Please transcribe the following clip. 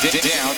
down.